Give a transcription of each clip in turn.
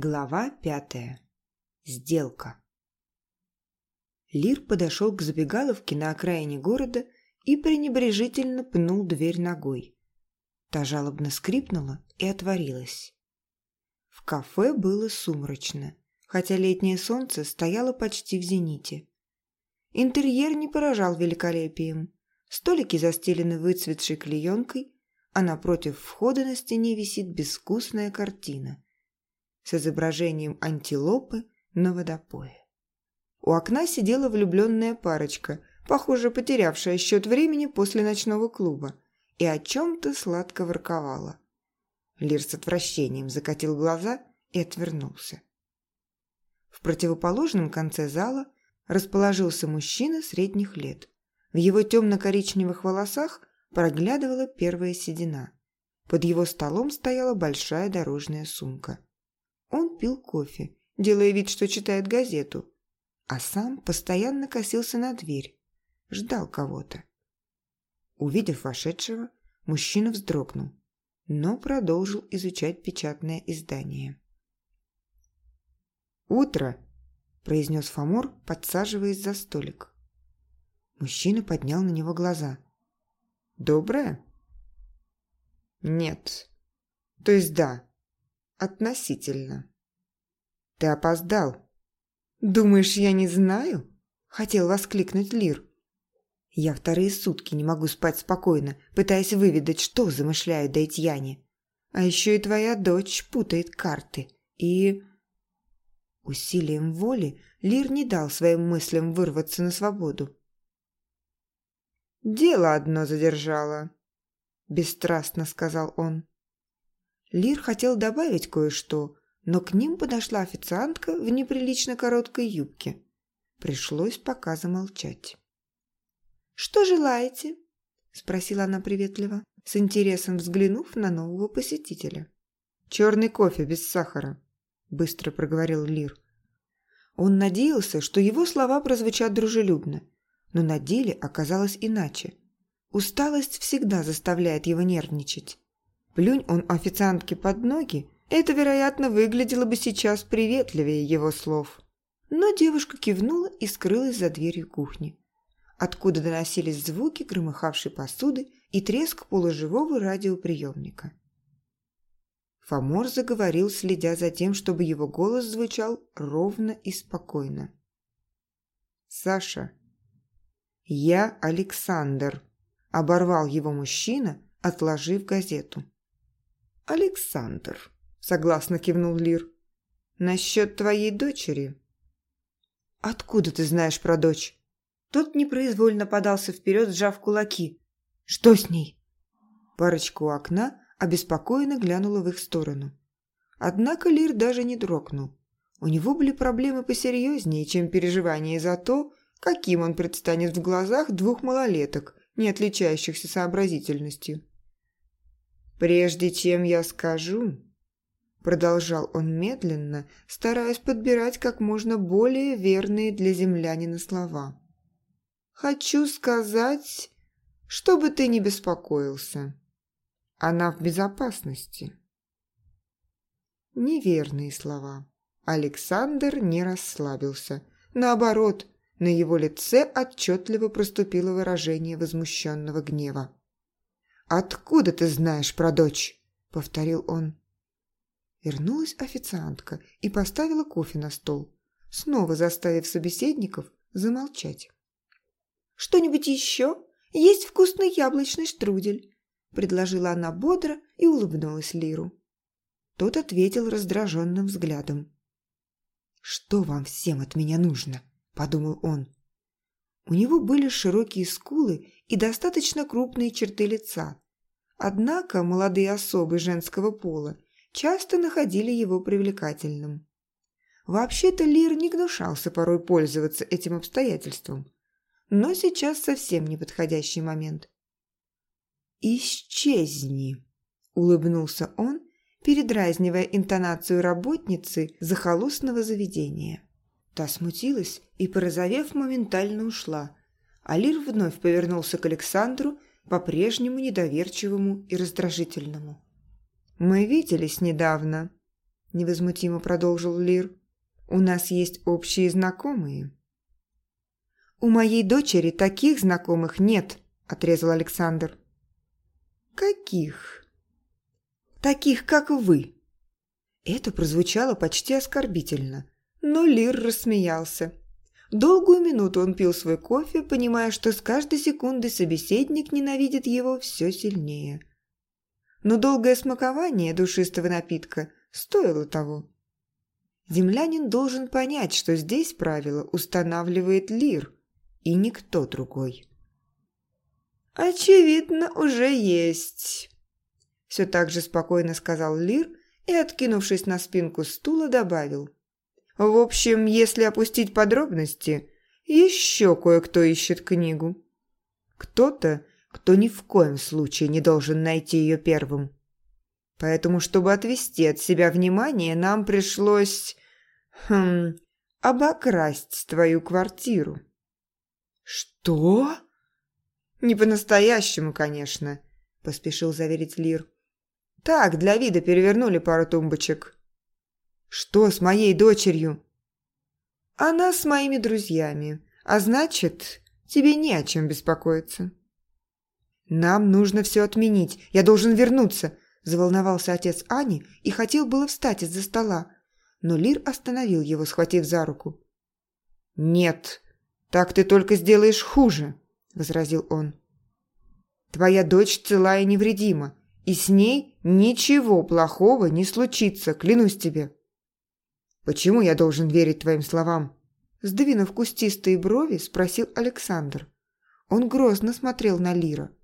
Глава пятая. Сделка. Лир подошел к забегаловке на окраине города и пренебрежительно пнул дверь ногой. Та жалобно скрипнула и отворилась. В кафе было сумрачно, хотя летнее солнце стояло почти в зените. Интерьер не поражал великолепием. Столики застелены выцветшей клеенкой, а напротив входа на стене висит безвкусная картина с изображением антилопы на водопое. У окна сидела влюбленная парочка, похоже, потерявшая счет времени после ночного клуба, и о чем-то сладко ворковала. Лир с отвращением закатил глаза и отвернулся. В противоположном конце зала расположился мужчина средних лет. В его темно-коричневых волосах проглядывала первая седина. Под его столом стояла большая дорожная сумка. Он пил кофе, делая вид, что читает газету, а сам постоянно косился на дверь, ждал кого-то. Увидев вошедшего, мужчина вздрогнул, но продолжил изучать печатное издание. «Утро!» – произнес Фомор, подсаживаясь за столик. Мужчина поднял на него глаза. «Доброе?» «Нет. То есть да, относительно». «Ты опоздал», «Думаешь, я не знаю?» – хотел воскликнуть Лир. «Я вторые сутки не могу спать спокойно, пытаясь выведать, что замышляют Дейтьяне. А еще и твоя дочь путает карты. И...» Усилием воли Лир не дал своим мыслям вырваться на свободу. «Дело одно задержало», – бесстрастно сказал он. Лир хотел добавить кое-что, но к ним подошла официантка в неприлично короткой юбке. Пришлось пока замолчать. «Что желаете?» – спросила она приветливо, с интересом взглянув на нового посетителя. «Черный кофе без сахара», – быстро проговорил Лир. Он надеялся, что его слова прозвучат дружелюбно, но на деле оказалось иначе. Усталость всегда заставляет его нервничать. Плюнь он официантке под ноги, это, вероятно, выглядело бы сейчас приветливее его слов. Но девушка кивнула и скрылась за дверью кухни, откуда доносились звуки громыхавшей посуды и треск полуживого радиоприемника. Фомор заговорил, следя за тем, чтобы его голос звучал ровно и спокойно. «Саша, я Александр», – оборвал его мужчина, отложив газету. «Александр», согласно кивнул Лир. Насчет твоей дочери. Откуда ты знаешь про дочь? Тот непроизвольно подался вперед, сжав кулаки. Что с ней? Парочка у окна обеспокоенно глянула в их сторону. Однако Лир даже не дрогнул. У него были проблемы посерьезнее, чем переживания за то, каким он предстанет в глазах двух малолеток, не отличающихся сообразительностью. «Прежде чем я скажу, Продолжал он медленно, стараясь подбирать как можно более верные для землянина слова. «Хочу сказать, чтобы ты не беспокоился. Она в безопасности». Неверные слова. Александр не расслабился. Наоборот, на его лице отчетливо проступило выражение возмущенного гнева. «Откуда ты знаешь про дочь?» — повторил он. Вернулась официантка и поставила кофе на стол, снова заставив собеседников замолчать. «Что-нибудь еще? Есть вкусный яблочный штрудель», – предложила она бодро и улыбнулась Лиру. Тот ответил раздраженным взглядом. «Что вам всем от меня нужно?» – подумал он. У него были широкие скулы и достаточно крупные черты лица. Однако молодые особы женского пола часто находили его привлекательным. Вообще-то Лир не гнушался порой пользоваться этим обстоятельством, но сейчас совсем неподходящий момент. «Исчезни!» – улыбнулся он, передразнивая интонацию работницы захолустного заведения. Та смутилась и, порозовев, моментально ушла, а Лир вновь повернулся к Александру, по-прежнему недоверчивому и раздражительному. «Мы виделись недавно», – невозмутимо продолжил Лир. «У нас есть общие знакомые». «У моей дочери таких знакомых нет», – отрезал Александр. «Каких?» «Таких, как вы». Это прозвучало почти оскорбительно, но Лир рассмеялся. Долгую минуту он пил свой кофе, понимая, что с каждой секундой собеседник ненавидит его все сильнее. Но долгое смакование душистого напитка стоило того. Землянин должен понять, что здесь правило устанавливает Лир и никто другой. «Очевидно, уже есть», – все так же спокойно сказал Лир и, откинувшись на спинку стула, добавил. «В общем, если опустить подробности, еще кое-кто ищет книгу. Кто-то, кто ни в коем случае не должен найти ее первым. Поэтому, чтобы отвести от себя внимание, нам пришлось... Хм... обокрасть твою квартиру». «Что?» «Не по-настоящему, конечно», – поспешил заверить Лир. «Так, для вида перевернули пару тумбочек». «Что с моей дочерью?» «Она с моими друзьями, а значит, тебе не о чем беспокоиться». «Нам нужно все отменить. Я должен вернуться», – заволновался отец Ани и хотел было встать из-за стола. Но Лир остановил его, схватив за руку. «Нет, так ты только сделаешь хуже», – возразил он. «Твоя дочь цела и невредима, и с ней ничего плохого не случится, клянусь тебе». «Почему я должен верить твоим словам?» Сдвинув кустистые брови, спросил Александр. Он грозно смотрел на Лира.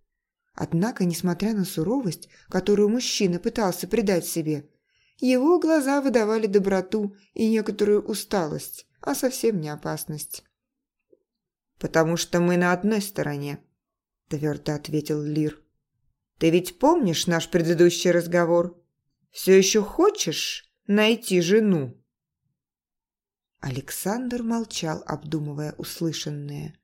Однако, несмотря на суровость, которую мужчина пытался придать себе, его глаза выдавали доброту и некоторую усталость, а совсем не опасность. «Потому что мы на одной стороне», – твердо ответил Лир. «Ты ведь помнишь наш предыдущий разговор? Все еще хочешь найти жену?» Александр молчал, обдумывая услышанное.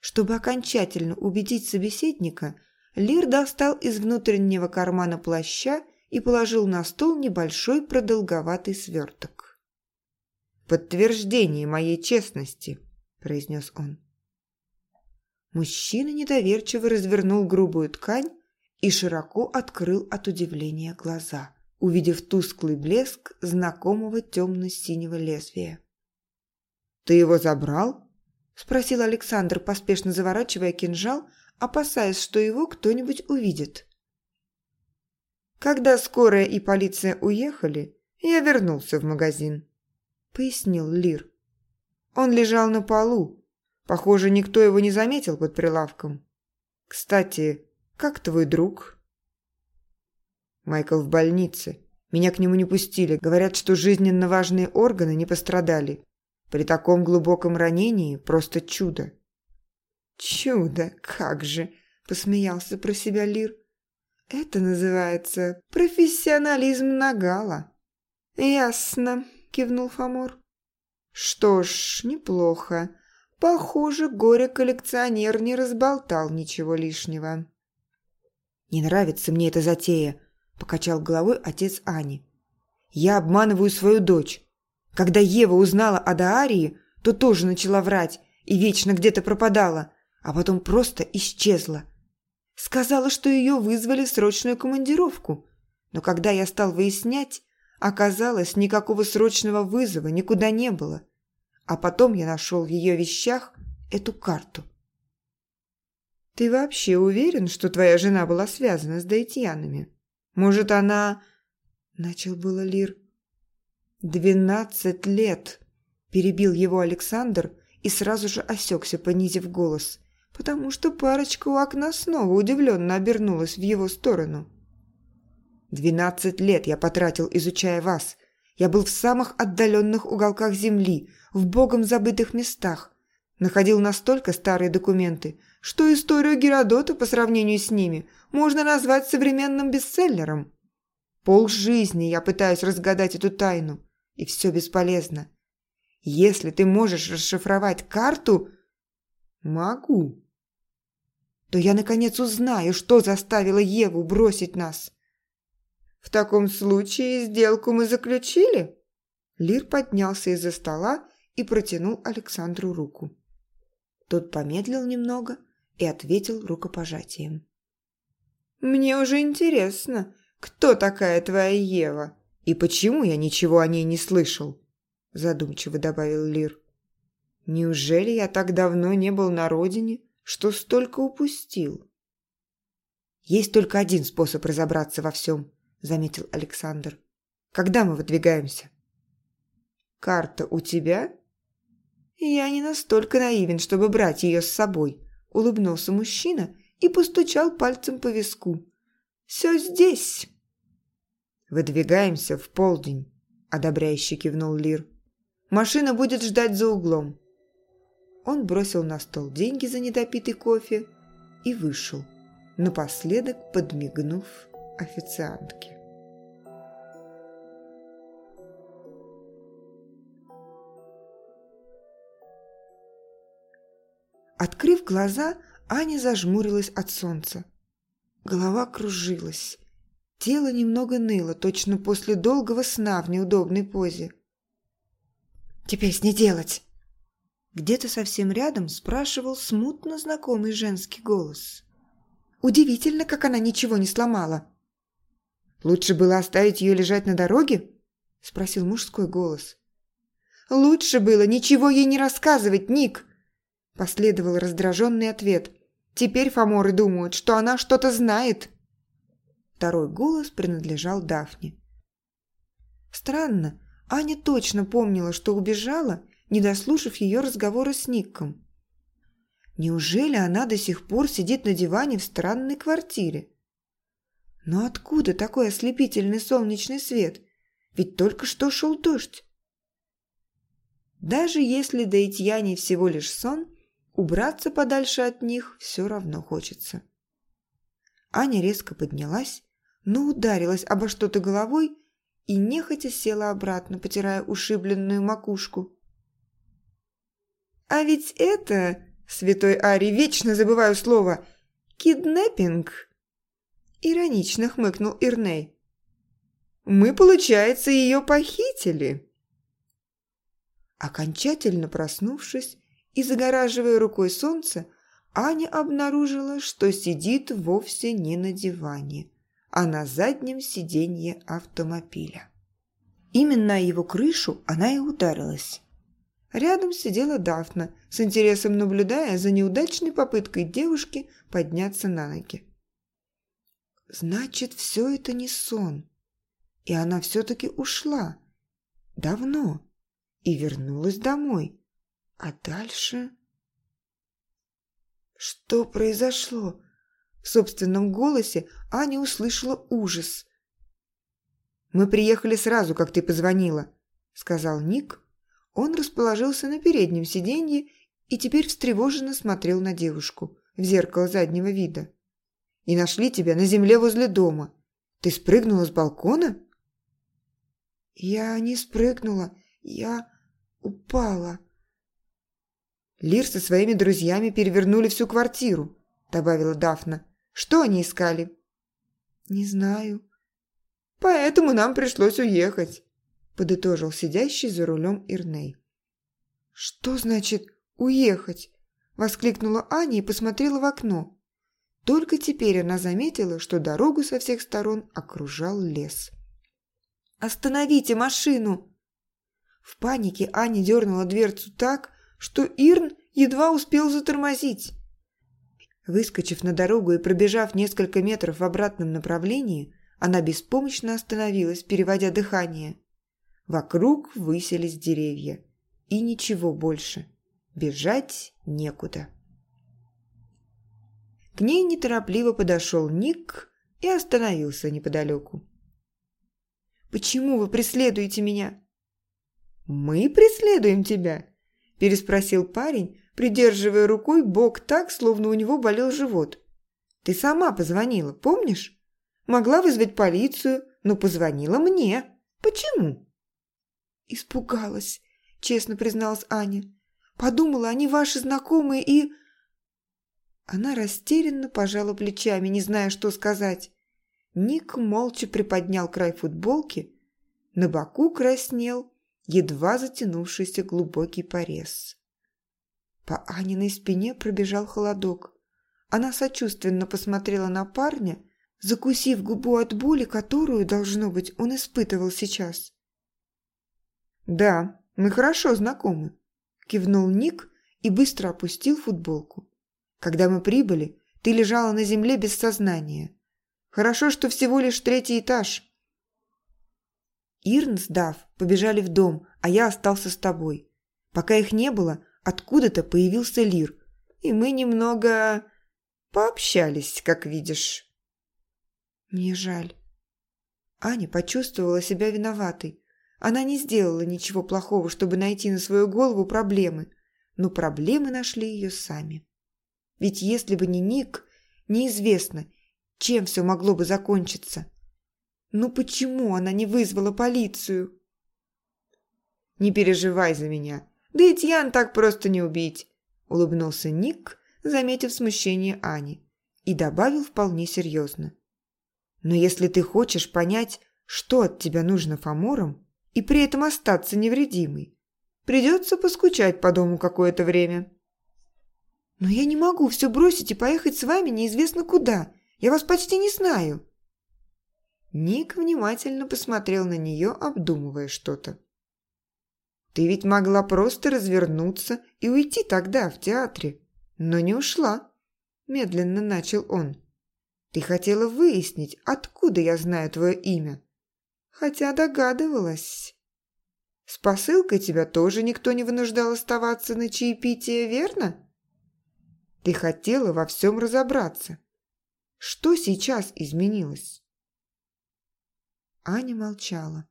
Чтобы окончательно убедить собеседника, Лир достал из внутреннего кармана плаща и положил на стол небольшой продолговатый сверток. «Подтверждение моей честности», – произнес он. Мужчина недоверчиво развернул грубую ткань и широко открыл от удивления глаза, увидев тусклый блеск знакомого темно-синего лезвия. «Ты его забрал?» – спросил Александр, поспешно заворачивая кинжал, опасаясь, что его кто-нибудь увидит. «Когда скорая и полиция уехали, я вернулся в магазин», – пояснил Лир. Он лежал на полу, Похоже, никто его не заметил под прилавком. Кстати, как твой друг? Майкл в больнице. Меня к нему не пустили. Говорят, что жизненно важные органы не пострадали. При таком глубоком ранении просто чудо. Чудо, как же, посмеялся про себя Лир. Это называется профессионализм Нагала. Ясно, кивнул Фомор. Что ж, неплохо. Похоже, горе-коллекционер не разболтал ничего лишнего. «Не нравится мне эта затея», – покачал головой отец Ани. «Я обманываю свою дочь. Когда Ева узнала о Даарии, то тоже начала врать и вечно где-то пропадала, а потом просто исчезла. Сказала, что ее вызвали в срочную командировку, но когда я стал выяснять, оказалось, никакого срочного вызова никуда не было. А потом я нашел в ее вещах эту карту. «Ты вообще уверен, что твоя жена была связана с Даитьянами? Может, она...» Начал было Лир. «Двенадцать лет!» Перебил его Александр и сразу же осекся, понизив голос, потому что парочка у окна снова удивленно обернулась в его сторону. «Двенадцать лет я потратил, изучая вас. Я был в самых отдаленных уголках Земли, в богом забытых местах. Находил настолько старые документы, что историю Геродота по сравнению с ними можно назвать современным бестселлером. Пол жизни я пытаюсь разгадать эту тайну, и все бесполезно. Если ты можешь расшифровать карту... Могу. То я наконец узнаю, что заставило Еву бросить нас. В таком случае сделку мы заключили?» Лир поднялся из-за стола и протянул Александру руку. Тот помедлил немного и ответил рукопожатием. «Мне уже интересно, кто такая твоя Ева и почему я ничего о ней не слышал?» задумчиво добавил Лир. «Неужели я так давно не был на родине, что столько упустил?» «Есть только один способ разобраться во всем», – заметил Александр. «Когда мы выдвигаемся?» «Карта у тебя?» «Я не настолько наивен, чтобы брать ее с собой», – улыбнулся мужчина и постучал пальцем по виску. «Все здесь». «Выдвигаемся в полдень», – одобряюще кивнул Лир. «Машина будет ждать за углом». Он бросил на стол деньги за недопитый кофе и вышел, напоследок подмигнув официантке. Открыв глаза, Аня зажмурилась от солнца. Голова кружилась. Тело немного ныло, точно после долгого сна в неудобной позе. «Теперь с ней делать!» Где-то совсем рядом спрашивал смутно знакомый женский голос. «Удивительно, как она ничего не сломала!» «Лучше было оставить ее лежать на дороге?» – спросил мужской голос. «Лучше было ничего ей не рассказывать, Ник!» Последовал раздраженный ответ. «Теперь фаморы думают, что она что-то знает». Второй голос принадлежал Дафне. Странно, Аня точно помнила, что убежала, не дослушав ее разговора с Ником. Неужели она до сих пор сидит на диване в странной квартире? Но откуда такой ослепительный солнечный свет? Ведь только что шел дождь. Даже если до Итьяни всего лишь сон, Убраться подальше от них все равно хочется. Аня резко поднялась, но ударилась обо что-то головой и нехотя села обратно, потирая ушибленную макушку. «А ведь это, святой Ари, вечно забываю слово, киднеппинг!» Иронично хмыкнул Ирней. «Мы, получается, ее похитили!» Окончательно проснувшись, и, загораживая рукой солнце, Аня обнаружила, что сидит вовсе не на диване, а на заднем сиденье автомобиля. Именно его крышу она и ударилась. Рядом сидела Дафна, с интересом наблюдая за неудачной попыткой девушки подняться на ноги. Значит, все это не сон. И она все-таки ушла. Давно. И вернулась домой. А дальше... Что произошло? В собственном голосе Аня услышала ужас. «Мы приехали сразу, как ты позвонила», — сказал Ник. Он расположился на переднем сиденье и теперь встревоженно смотрел на девушку в зеркало заднего вида. «И нашли тебя на земле возле дома. Ты спрыгнула с балкона?» «Я не спрыгнула, я упала», Лир со своими друзьями перевернули всю квартиру», – добавила Дафна. «Что они искали?» «Не знаю». «Поэтому нам пришлось уехать», – подытожил сидящий за рулем Ирней. «Что значит «уехать»?» – воскликнула Аня и посмотрела в окно. Только теперь она заметила, что дорогу со всех сторон окружал лес. «Остановите машину!» В панике Аня дернула дверцу так, что Ирн едва успел затормозить. Выскочив на дорогу и пробежав несколько метров в обратном направлении, она беспомощно остановилась, переводя дыхание. Вокруг высились деревья. И ничего больше. Бежать некуда. К ней неторопливо подошел Ник и остановился неподалеку. «Почему вы преследуете меня?» «Мы преследуем тебя?» переспросил парень, придерживая рукой бок так, словно у него болел живот. «Ты сама позвонила, помнишь? Могла вызвать полицию, но позвонила мне. Почему?» «Испугалась», — честно призналась Аня. «Подумала, они ваши знакомые и...» Она растерянно пожала плечами, не зная, что сказать. Ник молча приподнял край футболки. На боку краснел едва затянувшийся глубокий порез. По Аниной спине пробежал холодок. Она сочувственно посмотрела на парня, закусив губу от боли, которую, должно быть, он испытывал сейчас. «Да, мы хорошо знакомы», – кивнул Ник и быстро опустил футболку. «Когда мы прибыли, ты лежала на земле без сознания. Хорошо, что всего лишь третий этаж». Ирн с Дав побежали в дом, а я остался с тобой. Пока их не было, откуда-то появился Лир, и мы немного пообщались, как видишь. Мне жаль. Аня почувствовала себя виноватой. Она не сделала ничего плохого, чтобы найти на свою голову проблемы, но проблемы нашли ее сами. Ведь если бы не Ник, неизвестно, чем все могло бы закончиться. Ну почему она не вызвала полицию? «Не переживай за меня. Да и Тьян так просто не убить», – улыбнулся Ник, заметив смущение Ани, и добавил вполне серьезно. «Но если ты хочешь понять, что от тебя нужно фаморам, и при этом остаться невредимой, придется поскучать по дому какое-то время». «Но я не могу все бросить и поехать с вами неизвестно куда. Я вас почти не знаю». Ник внимательно посмотрел на нее, обдумывая что-то. «Ты ведь могла просто развернуться и уйти тогда в театре, но не ушла», – медленно начал он. «Ты хотела выяснить, откуда я знаю твое имя, хотя догадывалась. С посылкой тебя тоже никто не вынуждал оставаться на чаепитие, верно? Ты хотела во всем разобраться. Что сейчас изменилось?» Аня молчала.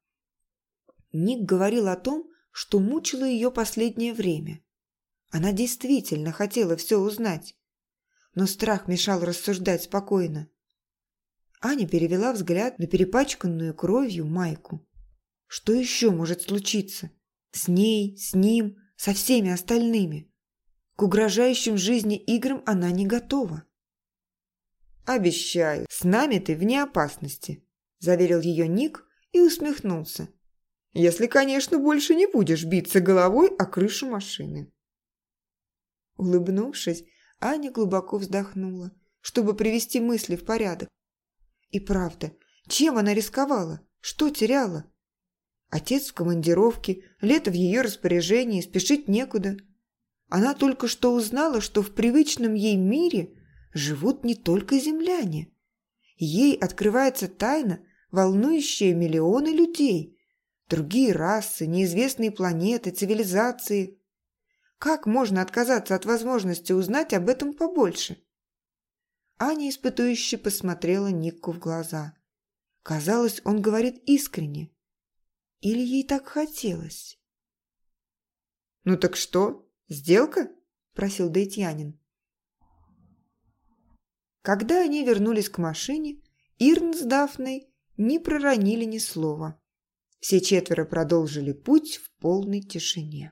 Ник говорил о том, что мучило ее последнее время. Она действительно хотела все узнать, но страх мешал рассуждать спокойно. Аня перевела взгляд на перепачканную кровью майку. Что еще может случиться? С ней, с ним, со всеми остальными. К угрожающим жизни играм она не готова. «Обещаю, с нами ты вне опасности», – заверил ее Ник и усмехнулся. «Если, конечно, больше не будешь биться головой о крышу машины». Улыбнувшись, Аня глубоко вздохнула, чтобы привести мысли в порядок. И правда, чем она рисковала? Что теряла? Отец в командировке, лето в ее распоряжении, спешить некуда. Она только что узнала, что в привычном ей мире живут не только земляне. Ей открывается тайна, волнующая миллионы людей, другие расы, неизвестные планеты, цивилизации. Как можно отказаться от возможности узнать об этом побольше? Аня испытующе посмотрела Никку в глаза. Казалось, он говорит искренне. Или ей так хотелось? «Ну так что, сделка?» – просил Дейтьянин. Когда они вернулись к машине, Ирн с Дафной не проронили ни слова. Все четверо продолжили путь в полной тишине.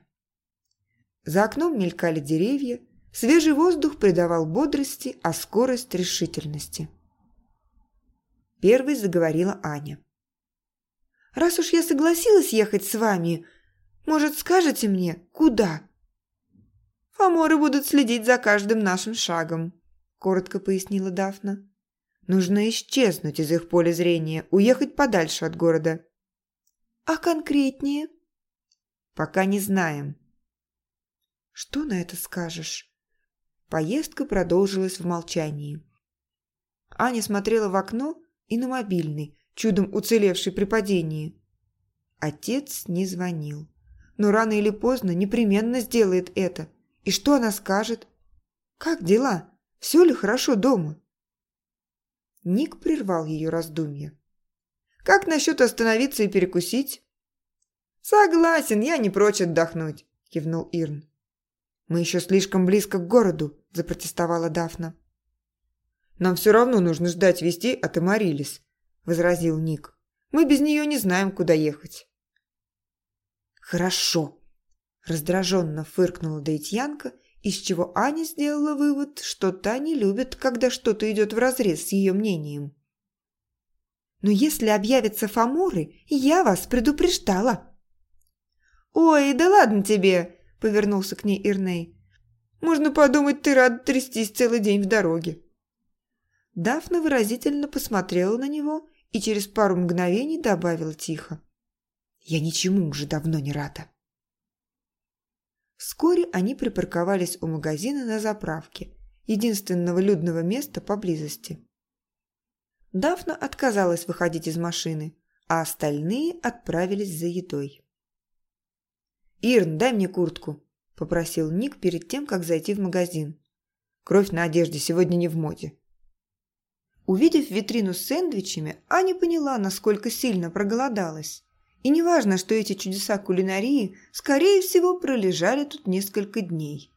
За окном мелькали деревья, свежий воздух придавал бодрости, а скорость – решительности. Первой заговорила Аня. «Раз уж я согласилась ехать с вами, может, скажете мне, куда?» «Фаморы будут следить за каждым нашим шагом», – коротко пояснила Дафна. Нужно исчезнуть из их поля зрения, уехать подальше от города. А конкретнее? Пока не знаем. Что на это скажешь? Поездка продолжилась в молчании. Аня смотрела в окно и на мобильный, чудом уцелевший при падении. Отец не звонил. Но рано или поздно непременно сделает это. И что она скажет? Как дела? Все ли хорошо дома? Ник прервал ее раздумья. «Как насчет остановиться и перекусить?» «Согласен, я не прочь отдохнуть», – кивнул Ирн. «Мы еще слишком близко к городу», – запротестовала Дафна. «Нам все равно нужно ждать вестей от Эмарилис», – возразил Ник. «Мы без нее не знаем, куда ехать». «Хорошо», – раздраженно фыркнула Дейтьянка из чего Аня сделала вывод, что та не любит, когда что-то идет вразрез с ее мнением. Но если объявятся фаморы, я вас предупреждала». «Ой, да ладно тебе!» – повернулся к ней Ирней. «Можно подумать, ты рад трястись целый день в дороге». Дафна выразительно посмотрела на него и через пару мгновений добавила тихо. «Я ничему уже давно не рада». Вскоре они припарковались у магазина на заправке, единственного людного места поблизости. Дафна отказалась выходить из машины, а остальные отправились за едой. «Ирн, дай мне куртку», – попросил Ник перед тем, как зайти в магазин. «Кровь на одежде сегодня не в моде». Увидев витрину с сэндвичами, Аня поняла, насколько сильно проголодалась. И неважно, что эти чудеса кулинарии, скорее всего, пролежали тут несколько дней.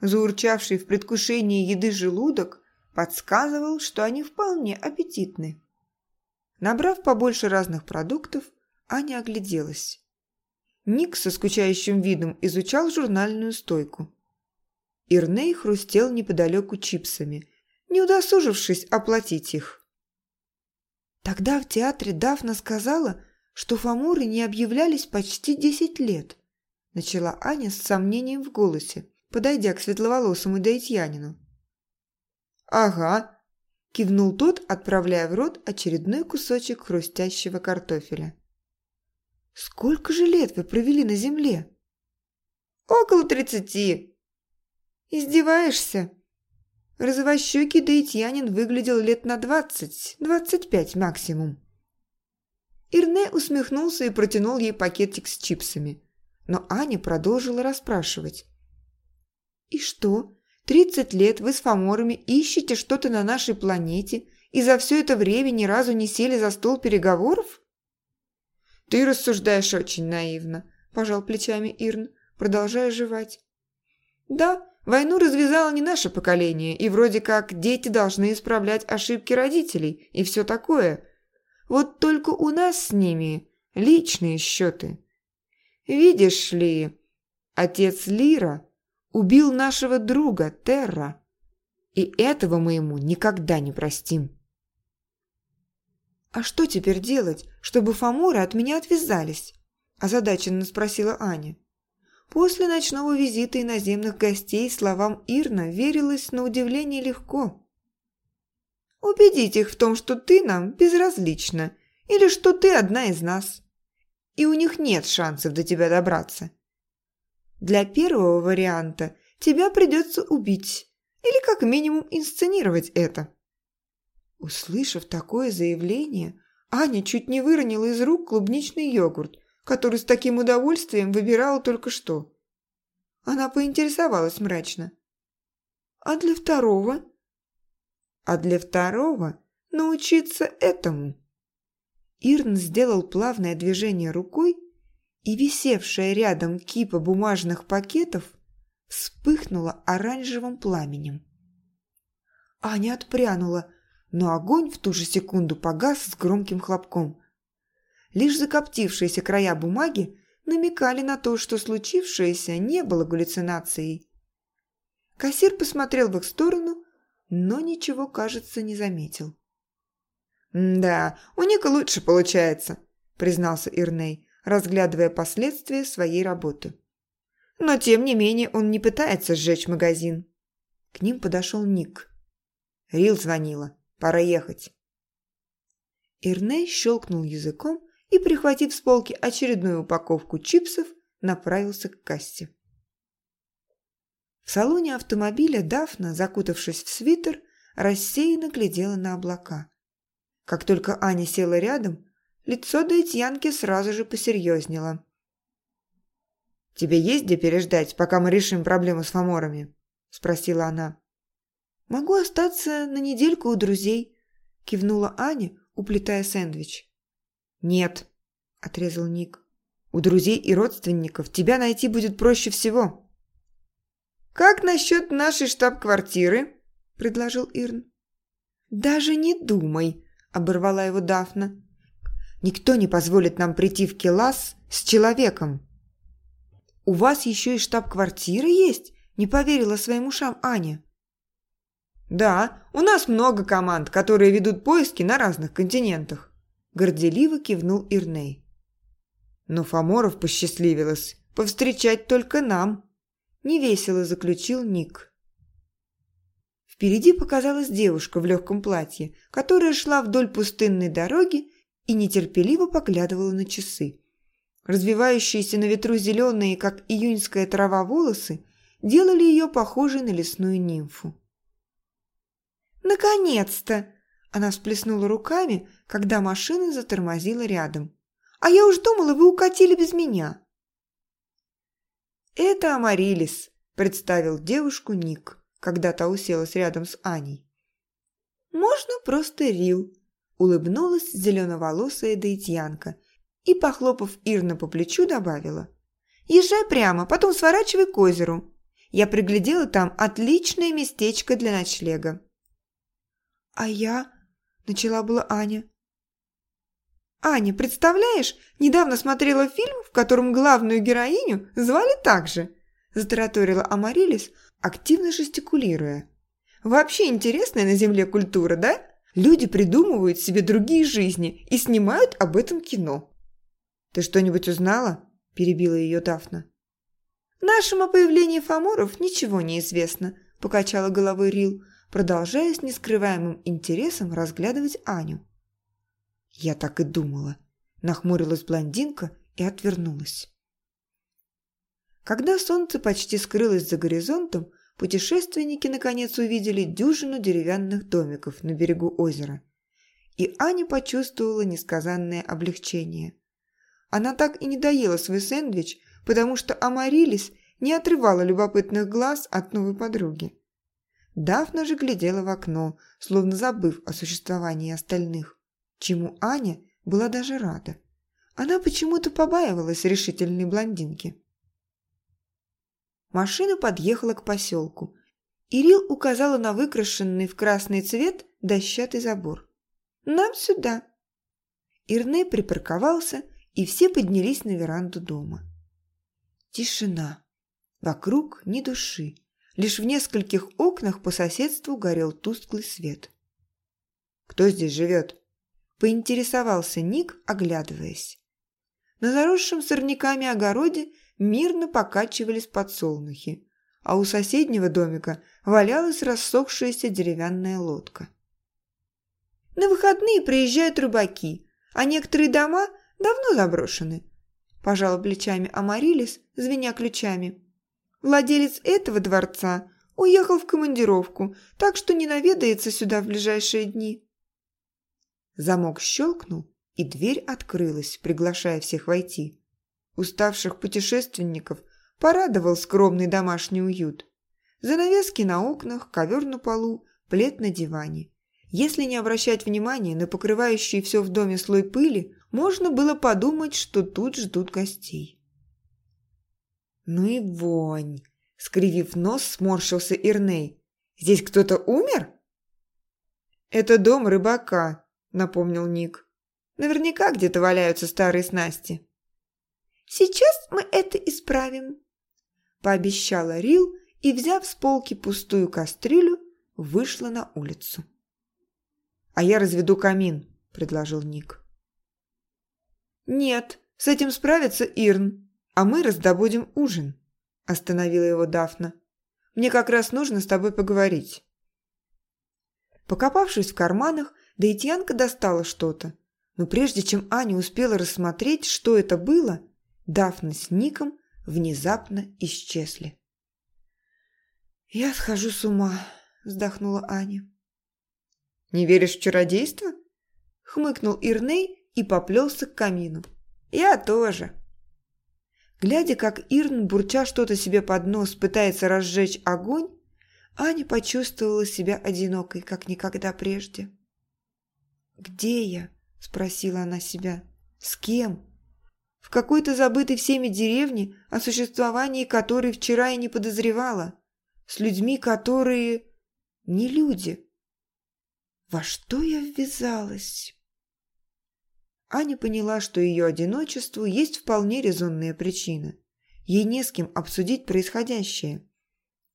Заурчавший в предвкушении еды желудок подсказывал, что они вполне аппетитны. Набрав побольше разных продуктов, Аня огляделась. Ник со скучающим видом изучал журнальную стойку. Ирней хрустел неподалеку чипсами, не удосужившись оплатить их. Тогда в театре Дафна сказала, что фамуры не объявлялись почти десять лет, начала Аня с сомнением в голосе, подойдя к светловолосому даитянину. «Ага», – кивнул тот, отправляя в рот очередной кусочек хрустящего картофеля. «Сколько же лет вы провели на земле?» «Около тридцати». «Издеваешься?» Розовощекий даитянин выглядел лет на двадцать, двадцать пять максимум. Ирне усмехнулся и протянул ей пакетик с чипсами. Но Аня продолжила расспрашивать. «И что? Тридцать лет вы с фаморами ищете что-то на нашей планете и за все это время ни разу не сели за стол переговоров?» «Ты рассуждаешь очень наивно», – пожал плечами Ирн, продолжая жевать. «Да, войну развязало не наше поколение, и вроде как дети должны исправлять ошибки родителей и все такое. Вот только у нас с ними личные счеты. Видишь ли, отец Лира убил нашего друга Терра, и этого мы ему никогда не простим». «А что теперь делать, чтобы фаморы от меня отвязались?» – озадаченно спросила Аня. После ночного визита иноземных гостей словам Ирна верилось на удивление легко. «Убедить их в том, что ты нам безразлична, или что ты одна из нас, и у них нет шансов до тебя добраться. Для первого варианта тебя придется убить, или как минимум инсценировать это». Услышав такое заявление, Аня чуть не выронила из рук клубничный йогурт, который с таким удовольствием выбирала только что. Она поинтересовалась мрачно. «А для второго?» «А для второго научиться этому». Ирн сделал плавное движение рукой, и висевшая рядом кипа бумажных пакетов вспыхнула оранжевым пламенем. Аня отпрянула, но огонь в ту же секунду погас с громким хлопком. Лишь закоптившиеся края бумаги намекали на то, что случившееся не было галлюцинацией. Кассир посмотрел в их сторону, но ничего, кажется, не заметил. «Да, у Ника лучше получается», – признался Ирней, разглядывая последствия своей работы. «Но, тем не менее, он не пытается сжечь магазин». К ним подошел Ник. Рил звонила. Пора ехать». Ирней щелкнул языком и, прихватив с полки очередную упаковку чипсов, направился к кассе. В салоне автомобиля Дафна, закутавшись в свитер, рассеянно глядела на облака. Как только Аня села рядом, лицо Дейтьянки сразу же посерьезнело. «Тебе есть где переждать, пока мы решим проблему с фаморами?» – спросила она. «Могу остаться на недельку у друзей», – кивнула Аня, уплетая сэндвич. «Нет», – отрезал Ник. «У друзей и родственников тебя найти будет проще всего». «Как насчет нашей штаб-квартиры?» – предложил Ирн. «Даже не думай», – оборвала его Дафна. «Никто не позволит нам прийти в Келас с человеком». «У вас еще и штаб-квартира есть?» – не поверила своим ушам Аня. «Да, у нас много команд, которые ведут поиски на разных континентах», – горделиво кивнул Ирней. «Но Фоморов посчастливилось повстречать только нам», – невесело заключил Ник. Впереди показалась девушка в легком платье, которая шла вдоль пустынной дороги и нетерпеливо поглядывала на часы. Развивающиеся на ветру зеленые, как июньская трава, волосы делали ее похожей на лесную нимфу. «Наконец-то!» Она всплеснула руками, когда машина затормозила рядом. «А я уж думала, вы укатили без меня!» «Это Амарилис», – представил девушку Ник, когда та уселась рядом с Аней. «Можно просто Рил», – улыбнулась зеленоволосая даитьянка и, похлопав Ирна по плечу, добавила. «Езжай прямо, потом сворачивай к озеру. Я приглядела там отличное местечко для ночлега». «А я?» – начала была Аня. «Аня, представляешь, недавно смотрела фильм, в котором главную героиню звали так же», – затараторила Амарилис, активно жестикулируя. «Вообще интересная на Земле культура, да? Люди придумывают себе другие жизни и снимают об этом кино». «Ты что-нибудь узнала?» – перебила ее Дафна. «Нашим о появлении фаморов ничего не известно», – покачала головой Рил, продолжая с нескрываемым интересом разглядывать Аню. «Я так и думала», – нахмурилась блондинка и отвернулась. Когда солнце почти скрылось за горизонтом, путешественники наконец увидели дюжину деревянных домиков на берегу озера. И Аня почувствовала несказанное облегчение. Она так и не доела свой сэндвич, потому что Амарилис не отрывала любопытных глаз от новой подруги. Дафна же глядела в окно, словно забыв о существовании остальных, чему Аня была даже рада. Она почему-то побаивалась решительной блондинки. Машина подъехала к поселку. Ирил указала на выкрашенный в красный цвет дощатый забор. «Нам сюда!» Ирне припарковался, и все поднялись на веранду дома. Тишина. Вокруг ни души. Лишь в нескольких окнах по соседству горел тусклый свет. «Кто здесь живет?» – поинтересовался Ник, оглядываясь. На заросшем сорняками огороде мирно покачивались подсолнухи, а у соседнего домика валялась рассохшаяся деревянная лодка. «На выходные приезжают рыбаки, а некоторые дома давно заброшены», – пожала плечами Амарилис, звеня ключами. Владелец этого дворца уехал в командировку, так что не наведается сюда в ближайшие дни. Замок щелкнул, и дверь открылась, приглашая всех войти. Уставших путешественников порадовал скромный домашний уют. Занавески на окнах, ковер на полу, плед на диване. Если не обращать внимания на покрывающий все в доме слой пыли, можно было подумать, что тут ждут гостей. «Ну и вонь!» – скривив нос, сморщился Ирней. «Здесь кто-то умер?» «Это дом рыбака», – напомнил Ник. «Наверняка где-то валяются старые снасти». «Сейчас мы это исправим», – пообещала Рил и, взяв с полки пустую кастрюлю, вышла на улицу. «А я разведу камин», – предложил Ник. «Нет, с этим справится Ирн», «А мы раздобудем ужин», – остановила его Дафна. «Мне как раз нужно с тобой поговорить». Покопавшись в карманах, Даитьянка достала что-то. Но прежде чем Аня успела рассмотреть, что это было, Дафна с Ником внезапно исчезли. «Я схожу с ума», – вздохнула Аня. «Не веришь в чародейство?» – хмыкнул Ирней и поплелся к камину. «Я тоже», Глядя, как Ирн, бурча что-то себе под нос, пытается разжечь огонь, Аня почувствовала себя одинокой, как никогда прежде. «Где я?» – спросила она себя. «С кем?» В какой-то забытой всеми деревне, о существовании которой вчера и не подозревала. С людьми, которые... не люди. Во что я ввязалась? Аня поняла, что ее одиночеству есть вполне резонная причина. Ей не с кем обсудить происходящее.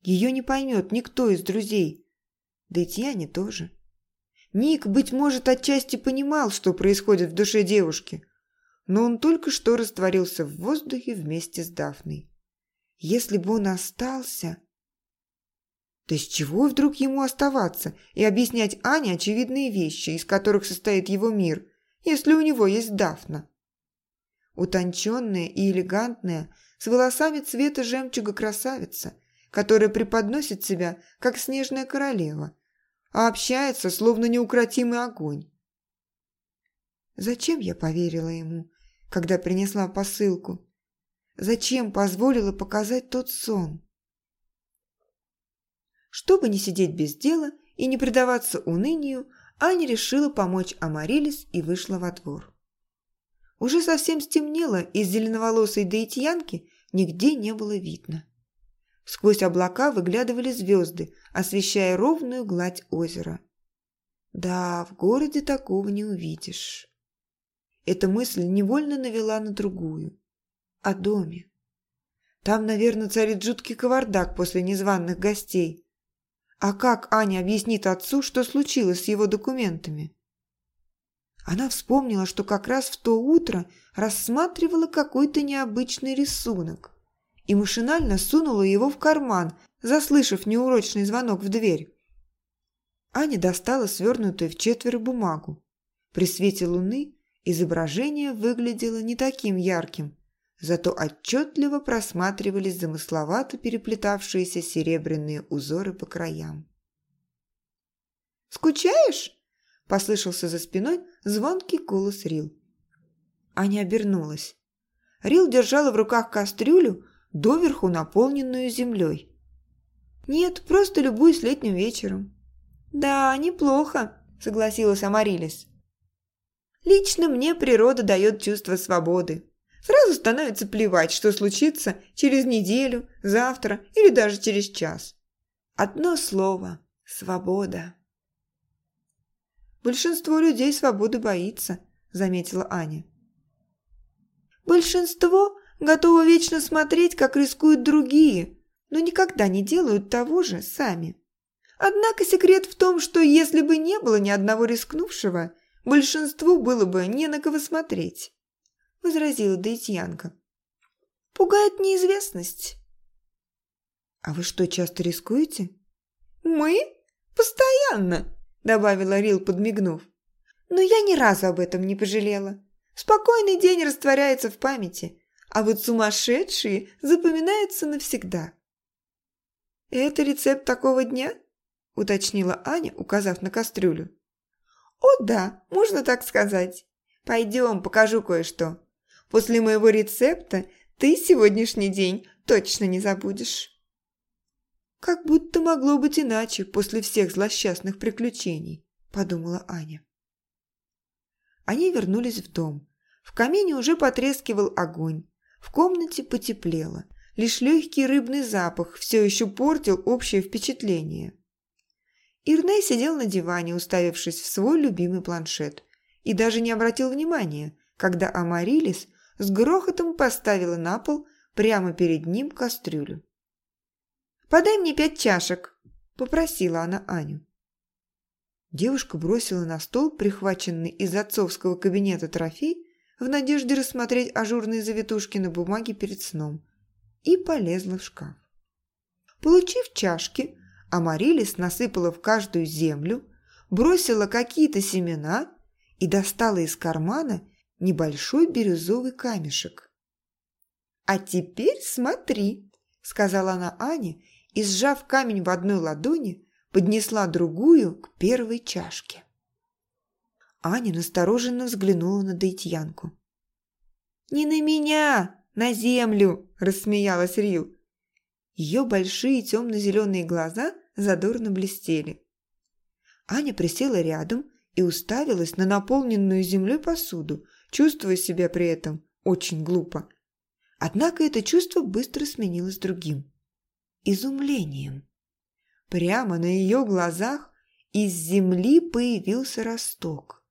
Ее не поймет никто из друзей. Да и Тьяне тоже. Ник, быть может, отчасти понимал, что происходит в душе девушки, но он только что растворился в воздухе вместе с Дафной. Если бы он остался... Да с чего вдруг ему оставаться и объяснять Ане очевидные вещи, из которых состоит его мир, если у него есть Дафна? Утонченная и элегантная, с волосами цвета жемчуга красавица, которая преподносит себя, как снежная королева, а общается, словно неукротимый огонь. Зачем я поверила ему, когда принесла посылку? Зачем позволила показать тот сон? Чтобы не сидеть без дела и не предаваться унынию, Аня решила помочь Амарилис и вышла во двор. Уже совсем стемнело, из зеленоволосой даитьянки нигде не было видно. Сквозь облака выглядывали звезды, освещая ровную гладь озера. Да, в городе такого не увидишь. Эта мысль невольно навела на другую. О доме. Там, наверное, царит жуткий кавардак после незваных гостей. А как Аня объяснит отцу, что случилось с его документами? Она вспомнила, что как раз в то утро рассматривала какой-то необычный рисунок и машинально сунула его в карман, заслышав неурочный звонок в дверь. Аня достала свернутую в четверо бумагу. При свете луны изображение выглядело не таким ярким, зато отчетливо просматривались замысловато переплетавшиеся серебряные узоры по краям. «Скучаешь?» – послышался за спиной звонкий голос Рил. Аня обернулась. Рил держала в руках кастрюлю, доверху наполненную землей. «Нет, просто любуюсь летним вечером». «Да, неплохо», – согласилась Амарилис. «Лично мне природа дает чувство свободы. Сразу становится плевать, что случится через неделю, завтра или даже через час. Одно слово – свобода». Большинство людей свободы боится», – заметила Аня. «Большинство готово вечно смотреть, как рискуют другие, но никогда не делают того же сами. Однако секрет в том, что если бы не было ни одного рискнувшего, большинству было бы не на кого смотреть», – возразила Дейтьянка. «Пугает неизвестность». «А вы что, часто рискуете?» «Мы? Постоянно!» добавила Рил, подмигнув. «Но я ни разу об этом не пожалела. Спокойный день растворяется в памяти, а вот сумасшедшие запоминаются навсегда». «Это рецепт такого дня?» – уточнила Аня, указав на кастрюлю. «О да, можно так сказать. Пойдем, покажу кое-что. После моего рецепта ты сегодняшний день точно не забудешь». «Как будто могло быть иначе после всех злосчастных приключений», – подумала Аня. Они вернулись в дом. В камине уже потрескивал огонь. В комнате потеплело. Лишь легкий рыбный запах все еще портил общее впечатление. Ирней сидел на диване, уставившись в свой любимый планшет, и даже не обратил внимания, когда Амарилис с грохотом поставила на пол прямо перед ним кастрюлю. «Подай мне пять чашек», – попросила она Аню. Девушка бросила на стол прихваченный из отцовского кабинета трофей в надежде рассмотреть ажурные завитушки на бумаге перед сном и полезла в шкаф. Получив чашки, Амарилис насыпала в каждую землю, бросила какие-то семена и достала из кармана небольшой бирюзовый камешек. «А теперь смотри», – сказала она Ане и, сжав камень в одной ладони, поднесла другую к первой чашке. Аня настороженно взглянула на Дейтьянку. «Не на меня, на землю!» – рассмеялась Рил. Ее большие темно-зеленые глаза задорно блестели. Аня присела рядом и уставилась на наполненную землей посуду, чувствуя себя при этом очень глупо. Однако это чувство быстро сменилось другим изумлением. Прямо на ее глазах из земли появился росток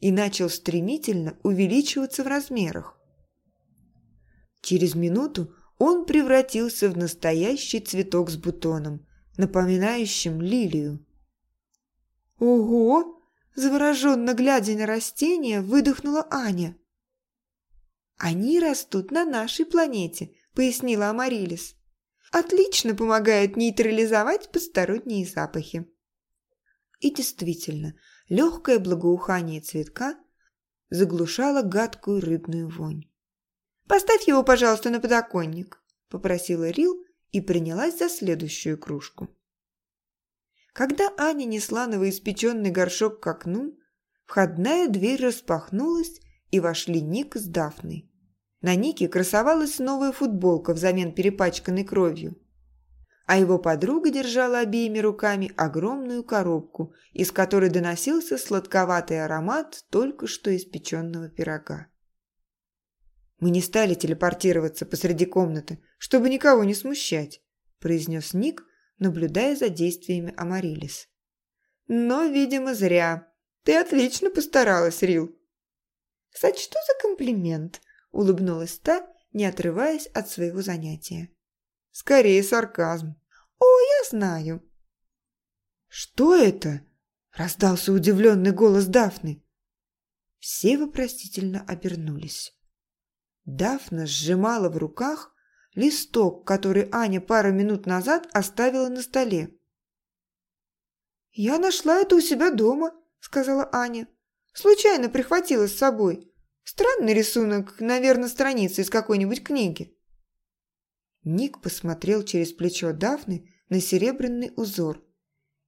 и начал стремительно увеличиваться в размерах. Через минуту он превратился в настоящий цветок с бутоном, напоминающим лилию. «Ого!» Завороженно глядя на растения, выдохнула Аня. «Они растут на нашей планете», — пояснила Амарилис. «Отлично помогают нейтрализовать посторонние запахи». И действительно, легкое благоухание цветка заглушало гадкую рыбную вонь. «Поставь его, пожалуйста, на подоконник», — попросила Рил и принялась за следующую кружку. Когда Аня несла новоиспеченный горшок к окну, входная дверь распахнулась, и вошли Ник с Дафной. На Нике красовалась новая футболка взамен перепачканной кровью. А его подруга держала обеими руками огромную коробку, из которой доносился сладковатый аромат только что испеченного пирога. «Мы не стали телепортироваться посреди комнаты, чтобы никого не смущать», произнес Ник, наблюдая за действиями Амарилис. «Но, видимо, зря. Ты отлично постаралась, Рил». «Сочту за комплимент», – улыбнулась та, не отрываясь от своего занятия. «Скорее сарказм». «О, я знаю». «Что это?» – раздался удивленный голос Дафны. Все вопросительно обернулись. Дафна сжимала в руках листок, который Аня пару минут назад оставила на столе. «Я нашла это у себя дома», – сказала Аня. «Случайно прихватила с собой. Странный рисунок, наверное, страница из какой-нибудь книги». Ник посмотрел через плечо Дафны на серебряный узор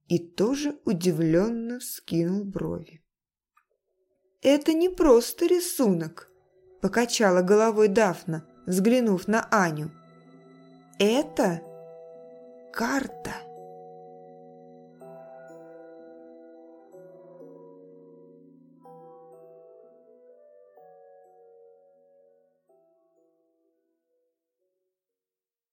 и тоже удивленно вскинул брови. «Это не просто рисунок», – покачала головой Дафна, взглянув на Аню. «Это карта».